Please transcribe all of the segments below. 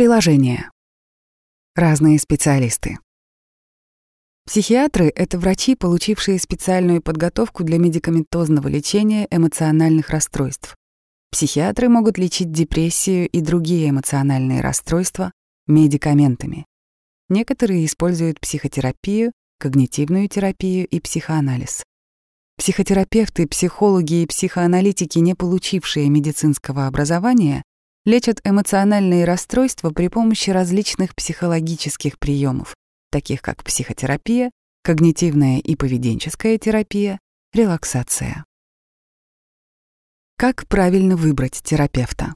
Приложение. Разные специалисты. Психиатры — это врачи, получившие специальную подготовку для медикаментозного лечения эмоциональных расстройств. Психиатры могут лечить депрессию и другие эмоциональные расстройства медикаментами. Некоторые используют психотерапию, когнитивную терапию и психоанализ. Психотерапевты, психологи и психоаналитики, не получившие медицинского образования, лечат эмоциональные расстройства при помощи различных психологических приемов, таких как психотерапия, когнитивная и поведенческая терапия, релаксация. Как правильно выбрать терапевта?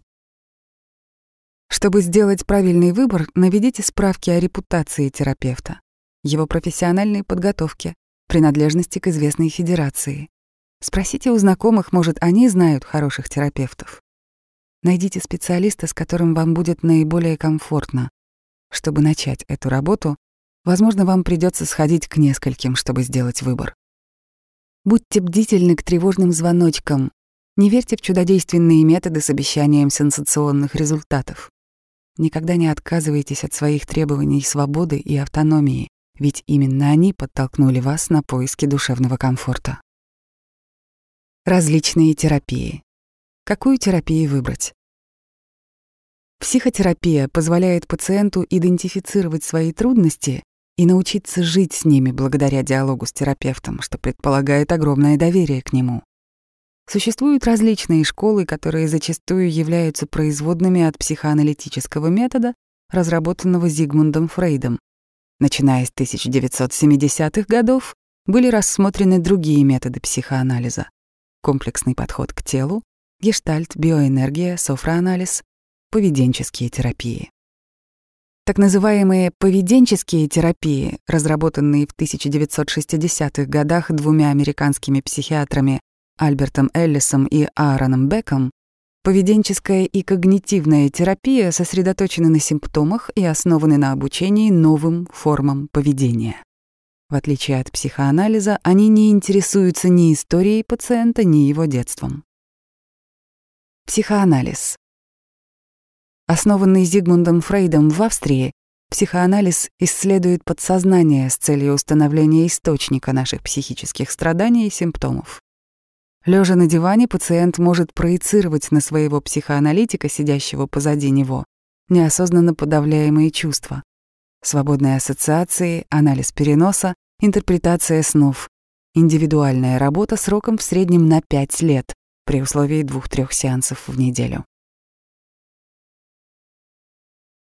Чтобы сделать правильный выбор, наведите справки о репутации терапевта, его профессиональной подготовке, принадлежности к известной федерации. Спросите у знакомых, может, они знают хороших терапевтов. Найдите специалиста, с которым вам будет наиболее комфортно. Чтобы начать эту работу, возможно, вам придется сходить к нескольким, чтобы сделать выбор. Будьте бдительны к тревожным звоночкам. Не верьте в чудодейственные методы с обещанием сенсационных результатов. Никогда не отказывайтесь от своих требований свободы и автономии, ведь именно они подтолкнули вас на поиски душевного комфорта. Различные терапии. Какую терапию выбрать? Психотерапия позволяет пациенту идентифицировать свои трудности и научиться жить с ними благодаря диалогу с терапевтом, что предполагает огромное доверие к нему. Существуют различные школы, которые зачастую являются производными от психоаналитического метода, разработанного Зигмундом Фрейдом. Начиная с 1970-х годов были рассмотрены другие методы психоанализа. Комплексный подход к телу, гештальт, биоэнергия, софроанализ, поведенческие терапии. Так называемые поведенческие терапии, разработанные в 1960-х годах двумя американскими психиатрами Альбертом Эллисом и Аароном Беком, поведенческая и когнитивная терапия сосредоточены на симптомах и основаны на обучении новым формам поведения. В отличие от психоанализа, они не интересуются ни историей пациента, ни его детством. Психоанализ. Основанный Зигмундом Фрейдом в Австрии, психоанализ исследует подсознание с целью установления источника наших психических страданий и симптомов. Лежа на диване, пациент может проецировать на своего психоаналитика, сидящего позади него, неосознанно подавляемые чувства. Свободные ассоциации, анализ переноса, интерпретация снов, индивидуальная работа сроком в среднем на 5 лет при условии двух-трех сеансов в неделю.